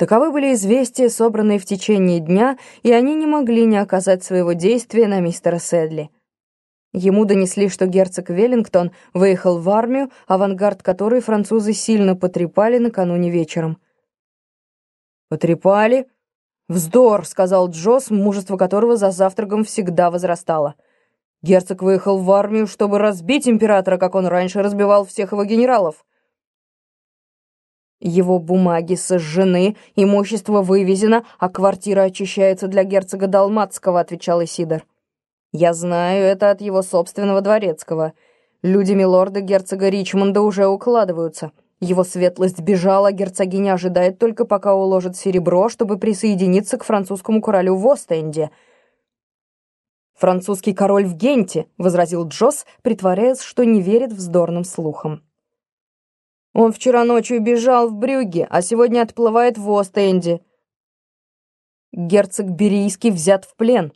Таковы были известия, собранные в течение дня, и они не могли не оказать своего действия на мистера Сэдли. Ему донесли, что герцог Веллингтон выехал в армию, авангард которой французы сильно потрепали накануне вечером. «Потрепали? Вздор!» — сказал Джосс, мужество которого за завтраком всегда возрастало. «Герцог выехал в армию, чтобы разбить императора, как он раньше разбивал всех его генералов. Его бумаги сожжены, имущество вывезено, а квартира очищается для герцога Далматского», — отвечал Исидор. «Я знаю это от его собственного дворецкого. Люди милорда герцога Ричмонда уже укладываются. Его светлость бежала, герцогиня ожидает только, пока уложит серебро, чтобы присоединиться к французскому королю в Остенде». «Французский король в Генте», — возразил Джосс, притворяясь, что не верит вздорным слухам. Он вчера ночью бежал в Брюгге, а сегодня отплывает в Остенде. Герцог Берийский взят в плен.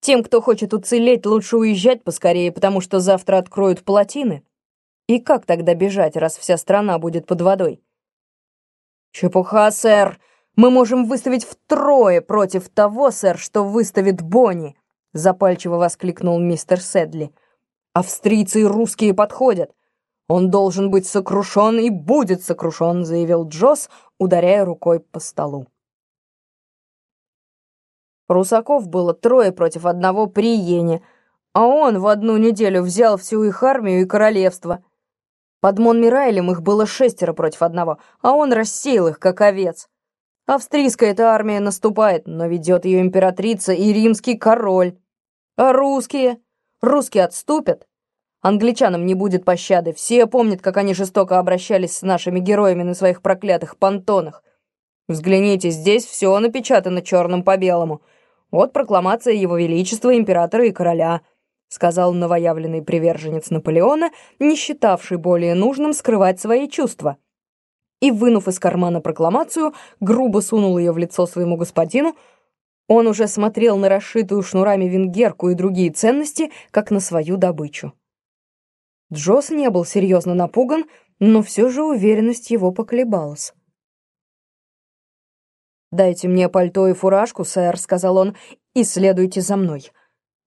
Тем, кто хочет уцелеть, лучше уезжать поскорее, потому что завтра откроют плотины. И как тогда бежать, раз вся страна будет под водой? Чепуха, сэр. Мы можем выставить втрое против того, сэр, что выставит Бонни, запальчиво воскликнул мистер Седли. Австрийцы и русские подходят. «Он должен быть сокрушен и будет сокрушен», — заявил Джосс, ударяя рукой по столу. Русаков было трое против одного при Йене, а он в одну неделю взял всю их армию и королевство. Под Монмирайлем их было шестеро против одного, а он рассеял их, как овец. Австрийская эта армия наступает, но ведет ее императрица и римский король. А русские? Русские отступят, Англичанам не будет пощады. Все помнят, как они жестоко обращались с нашими героями на своих проклятых понтонах. Взгляните, здесь все напечатано черным по белому. Вот прокламация Его Величества, Императора и Короля», — сказал новоявленный приверженец Наполеона, не считавший более нужным скрывать свои чувства. И, вынув из кармана прокламацию, грубо сунул ее в лицо своему господину, он уже смотрел на расшитую шнурами венгерку и другие ценности, как на свою добычу. Джосс не был серьезно напуган, но все же уверенность его поколебалась. «Дайте мне пальто и фуражку, сэр», — сказал он, — «и следуйте за мной.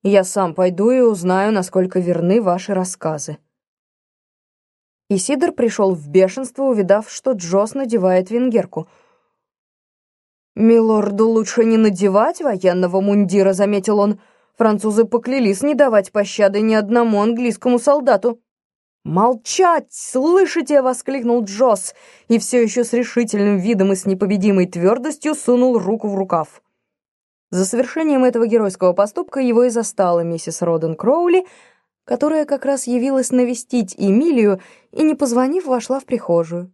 Я сам пойду и узнаю, насколько верны ваши рассказы». Исидор пришел в бешенство, увидав, что Джосс надевает венгерку. «Милорду лучше не надевать военного мундира», — заметил он. «Французы поклялись не давать пощады ни одному английскому солдату». «Молчать! Слышите?» — воскликнул Джосс, и все еще с решительным видом и с непобедимой твердостью сунул руку в рукав. За совершением этого геройского поступка его и застала миссис Роден Кроули, которая как раз явилась навестить Эмилию и, не позвонив, вошла в прихожую.